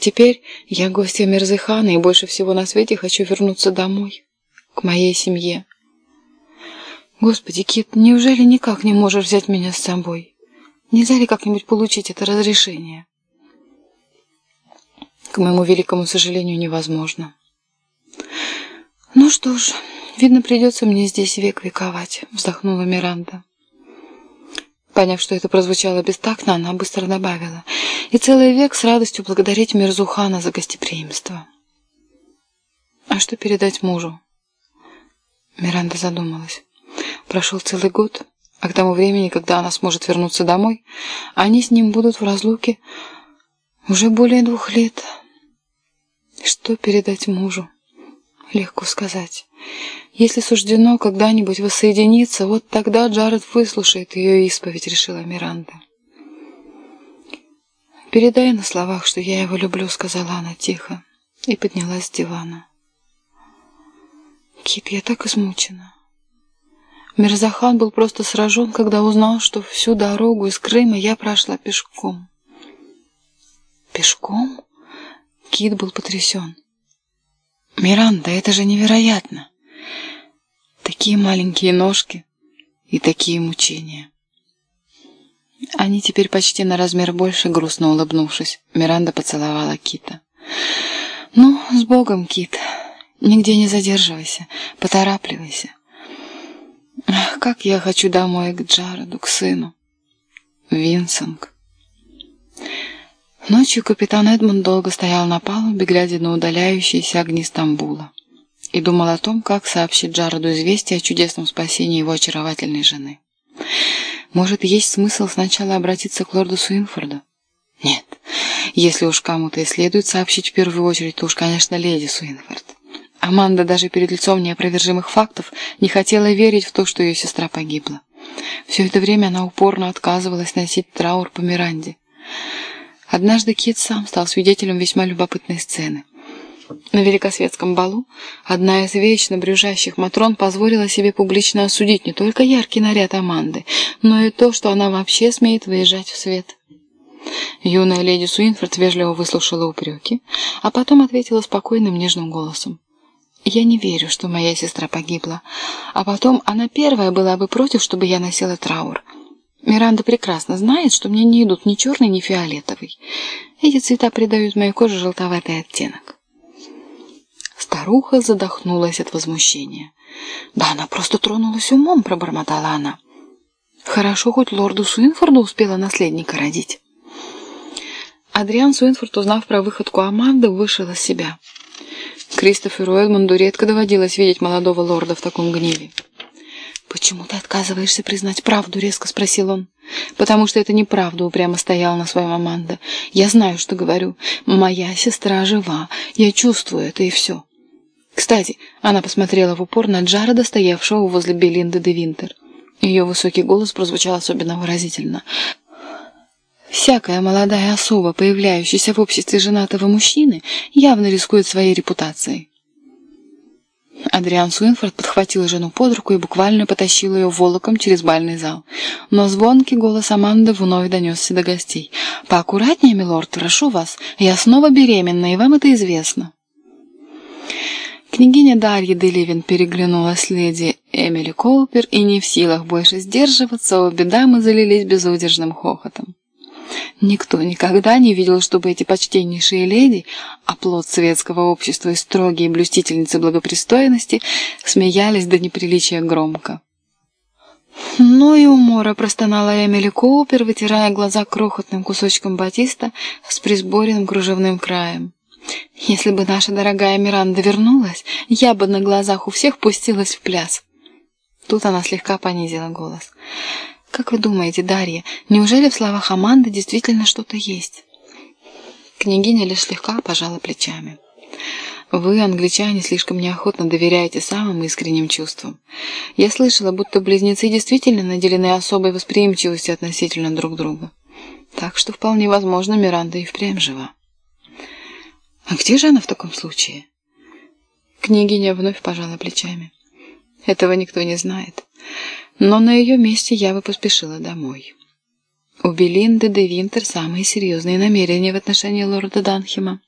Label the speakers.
Speaker 1: Теперь я гостья Мерзыхана и больше всего на свете хочу вернуться домой, к моей семье. Господи, Кит, неужели никак не можешь взять меня с собой? Нельзя ли как-нибудь получить это разрешение? К моему великому сожалению, невозможно. Ну что ж, видно, придется мне здесь век вековать, вздохнула Миранда. Поняв, что это прозвучало бестактно, она быстро добавила. И целый век с радостью благодарить Мирзухана за гостеприимство. А что передать мужу? Миранда задумалась. Прошел целый год, а к тому времени, когда она сможет вернуться домой, они с ним будут в разлуке уже более двух лет. Что передать мужу? Легко сказать. Если суждено когда-нибудь воссоединиться, вот тогда Джаред выслушает ее исповедь, решила Миранда. «Передай на словах, что я его люблю», — сказала она тихо и поднялась с дивана. «Кит, я так измучена». Мирзахан был просто сражен, когда узнал, что всю дорогу из Крыма я прошла пешком. «Пешком?» Кит был потрясен. «Миранда, это же невероятно! Такие маленькие ножки и такие мучения!» Они теперь почти на размер больше, грустно улыбнувшись. Миранда поцеловала Кита. «Ну, с Богом, Кит. Нигде не задерживайся, поторапливайся. Ах, как я хочу домой к Джареду, к сыну. Винсинг». Ночью капитан Эдмунд долго стоял на палубе, глядя на удаляющиеся огни Стамбула, и думал о том, как сообщить Джареду известие о чудесном спасении его очаровательной жены. Может, есть смысл сначала обратиться к лорду Суинфорду? Нет, если уж кому-то и следует сообщить в первую очередь, то уж, конечно, леди Суинфорд. Аманда даже перед лицом неопровержимых фактов не хотела верить в то, что ее сестра погибла. Все это время она упорно отказывалась носить траур по Миранде. Однажды Кит сам стал свидетелем весьма любопытной сцены. На великосветском балу одна из вечно брюжащих Матрон позволила себе публично осудить не только яркий наряд Аманды, но и то, что она вообще смеет выезжать в свет. Юная леди Суинфорд вежливо выслушала упреки, а потом ответила спокойным нежным голосом. «Я не верю, что моя сестра погибла, а потом она первая была бы против, чтобы я носила траур». Миранда прекрасно знает, что мне не идут ни черный, ни фиолетовый. Эти цвета придают моей коже желтоватый оттенок. Старуха задохнулась от возмущения. «Да она просто тронулась умом», — пробормотала она. «Хорошо, хоть лорду Суинфорду успела наследника родить». Адриан Суинфорд, узнав про выходку Аманды, вышел из себя. Кристоферу Эдмонду редко доводилось видеть молодого лорда в таком гневе. «Почему ты отказываешься признать правду?» — резко спросил он. «Потому что это неправда», — упрямо стояла на своем Аманда. «Я знаю, что говорю. Моя сестра жива. Я чувствую это, и все». Кстати, она посмотрела в упор на Джареда, стоявшего возле Белинды де Винтер. Ее высокий голос прозвучал особенно выразительно. «Всякая молодая особа, появляющаяся в обществе женатого мужчины, явно рискует своей репутацией. Адриан Суинфорд подхватил жену под руку и буквально потащил ее волоком через бальный зал. Но звонкий голос Аманды вновь донесся до гостей. «Поаккуратнее, милорд, прошу вас. Я снова беременна, и вам это известно». Княгиня Дарья Деливин переглянулась с леди Эмили Колпер, и не в силах больше сдерживаться, обе дамы залились безудержным хохотом. Никто никогда не видел, чтобы эти почтеннейшие леди, оплот светского общества и строгие блюстительницы благопристойности, смеялись до неприличия громко. «Ну и умора!» – простонала Эмили Коупер, вытирая глаза крохотным кусочком батиста с присборенным кружевным краем. «Если бы наша дорогая Миранда вернулась, я бы на глазах у всех пустилась в пляс». Тут она слегка понизила голос. Как вы думаете, Дарья, неужели в словах Аманды действительно что-то есть? Княгиня лишь слегка пожала плечами. Вы, англичане, слишком неохотно доверяете самым искренним чувствам. Я слышала, будто близнецы действительно наделены особой восприимчивостью относительно друг друга. Так что вполне возможно, Миранда и впрямь жива. А где же она в таком случае? Княгиня вновь пожала плечами. Этого никто не знает. Но на ее месте я бы поспешила домой. У Белинды де Винтер самые серьезные намерения в отношении лорда Данхема.